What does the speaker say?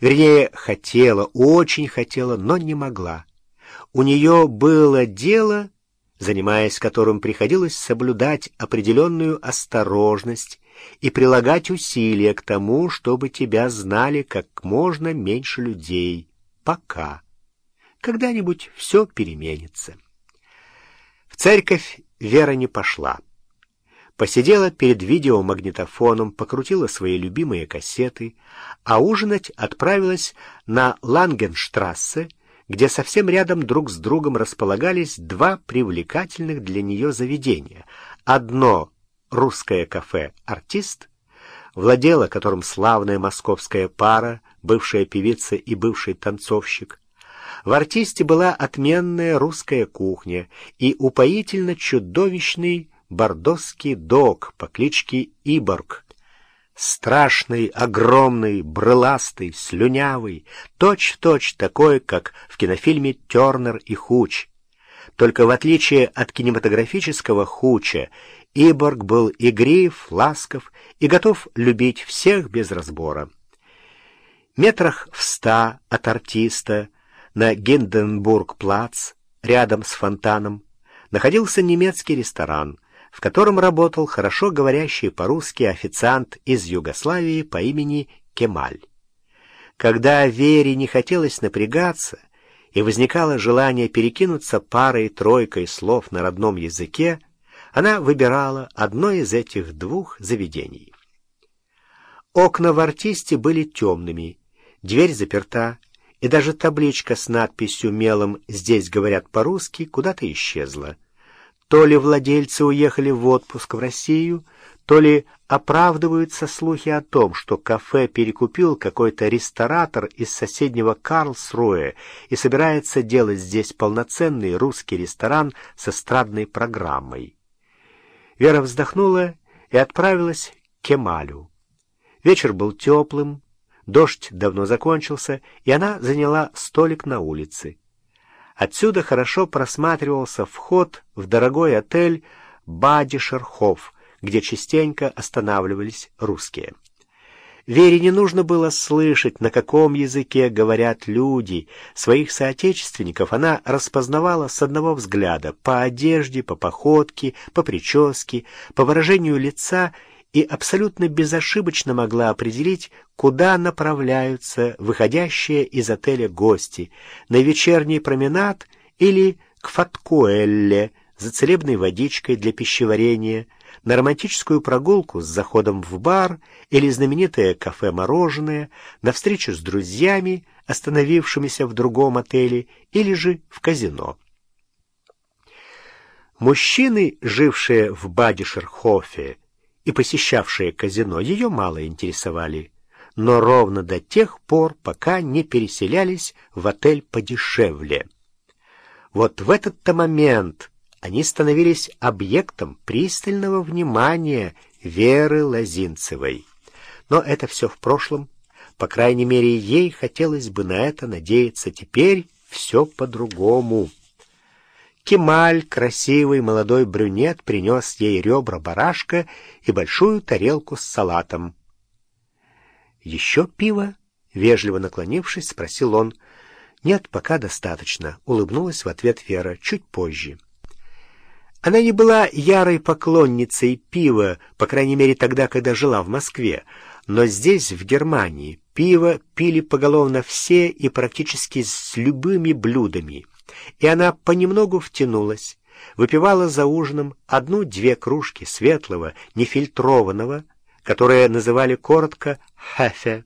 Вернее, хотела, очень хотела, но не могла. У нее было дело, занимаясь которым приходилось соблюдать определенную осторожность и прилагать усилия к тому, чтобы тебя знали как можно меньше людей. Пока. Когда-нибудь все переменится. В церковь Вера не пошла. Посидела перед видеомагнитофоном, покрутила свои любимые кассеты, а ужинать отправилась на Лангенштрассе, где совсем рядом друг с другом располагались два привлекательных для нее заведения. Одно — русское кафе «Артист», владела которым славная московская пара, бывшая певица и бывший танцовщик. В «Артисте» была отменная русская кухня и упоительно чудовищный бордосский дог по кличке Иборг. Страшный, огромный, брыластый, слюнявый, точь-в-точь -точь такой, как в кинофильме «Тернер и Хуч». Только в отличие от кинематографического Хуча, Иборг был игрив, ласков и готов любить всех без разбора. Метрах в ста от артиста на Гинденбург-плац, рядом с фонтаном, находился немецкий ресторан — в котором работал хорошо говорящий по-русски официант из Югославии по имени Кемаль. Когда Вере не хотелось напрягаться и возникало желание перекинуться парой-тройкой слов на родном языке, она выбирала одно из этих двух заведений. Окна в артисте были темными, дверь заперта, и даже табличка с надписью мелом «Здесь говорят по-русски» куда-то исчезла. То ли владельцы уехали в отпуск в Россию, то ли оправдываются слухи о том, что кафе перекупил какой-то ресторатор из соседнего Карлсруэ и собирается делать здесь полноценный русский ресторан с эстрадной программой. Вера вздохнула и отправилась к Кемалю. Вечер был теплым, дождь давно закончился, и она заняла столик на улице. Отсюда хорошо просматривался вход в дорогой отель Бадишерхоф, где частенько останавливались русские. Вере не нужно было слышать, на каком языке говорят люди. Своих соотечественников она распознавала с одного взгляда, по одежде, по походке, по прическе, по выражению лица и абсолютно безошибочно могла определить, куда направляются выходящие из отеля гости, на вечерний променад или к Фаткуэлле за целебной водичкой для пищеварения, на романтическую прогулку с заходом в бар или знаменитое кафе-мороженое, на встречу с друзьями, остановившимися в другом отеле, или же в казино. Мужчины, жившие в Бадишерхофе, и посещавшие казино ее мало интересовали, но ровно до тех пор, пока не переселялись в отель подешевле. Вот в этот-то момент они становились объектом пристального внимания Веры Лозинцевой. Но это все в прошлом. По крайней мере, ей хотелось бы на это надеяться. Теперь все по-другому. Кемаль, красивый молодой брюнет, принес ей ребра барашка и большую тарелку с салатом. «Еще пиво?» — вежливо наклонившись, спросил он. «Нет, пока достаточно», — улыбнулась в ответ Вера, чуть позже. Она не была ярой поклонницей пива, по крайней мере тогда, когда жила в Москве, но здесь, в Германии, пиво пили поголовно все и практически с любыми блюдами — и она понемногу втянулась, выпивала за ужином одну-две кружки светлого, нефильтрованного, которые называли коротко «хефе»,